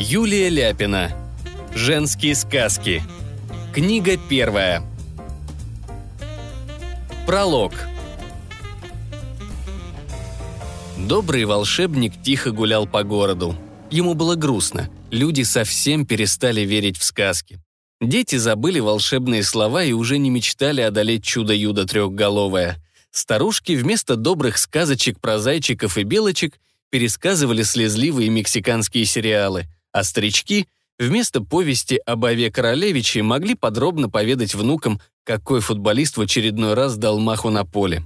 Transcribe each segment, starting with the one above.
Юлия Ляпина. Женские сказки. Книга первая. Пролог. Добрый волшебник тихо гулял по городу. Ему было грустно. Люди совсем перестали верить в сказки. Дети забыли волшебные слова и уже не мечтали одолеть чудо-юдо трехголовое. Старушки вместо добрых сказочек про зайчиков и белочек пересказывали слезливые мексиканские сериалы – а старички вместо повести об Ове Королевиче могли подробно поведать внукам, какой футболист в очередной раз дал маху на поле.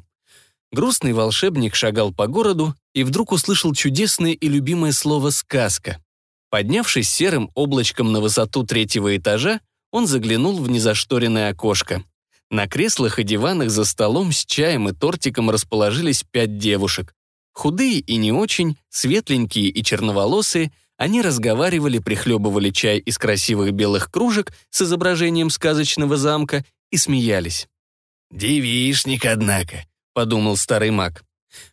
Грустный волшебник шагал по городу и вдруг услышал чудесное и любимое слово «сказка». Поднявшись серым облачком на высоту третьего этажа, он заглянул в незашторенное окошко. На креслах и диванах за столом с чаем и тортиком расположились пять девушек. Худые и не очень, светленькие и черноволосые, они разговаривали, прихлебывали чай из красивых белых кружек с изображением сказочного замка и смеялись. «Девишник, однако», — подумал старый маг.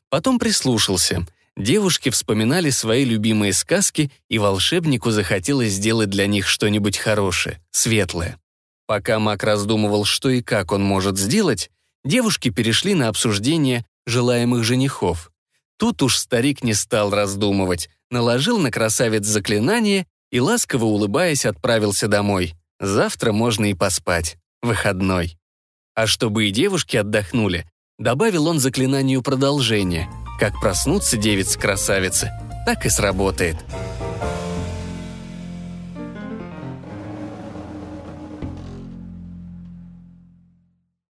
Потом прислушался. Девушки вспоминали свои любимые сказки, и волшебнику захотелось сделать для них что-нибудь хорошее, светлое. Пока маг раздумывал, что и как он может сделать, девушки перешли на обсуждение желаемых женихов. Тут уж старик не стал раздумывать наложил на красавец заклинание и, ласково улыбаясь, отправился домой. Завтра можно и поспать. Выходной. А чтобы и девушки отдохнули, добавил он заклинанию продолжение. Как проснуться девицы-красавицы, так и сработает.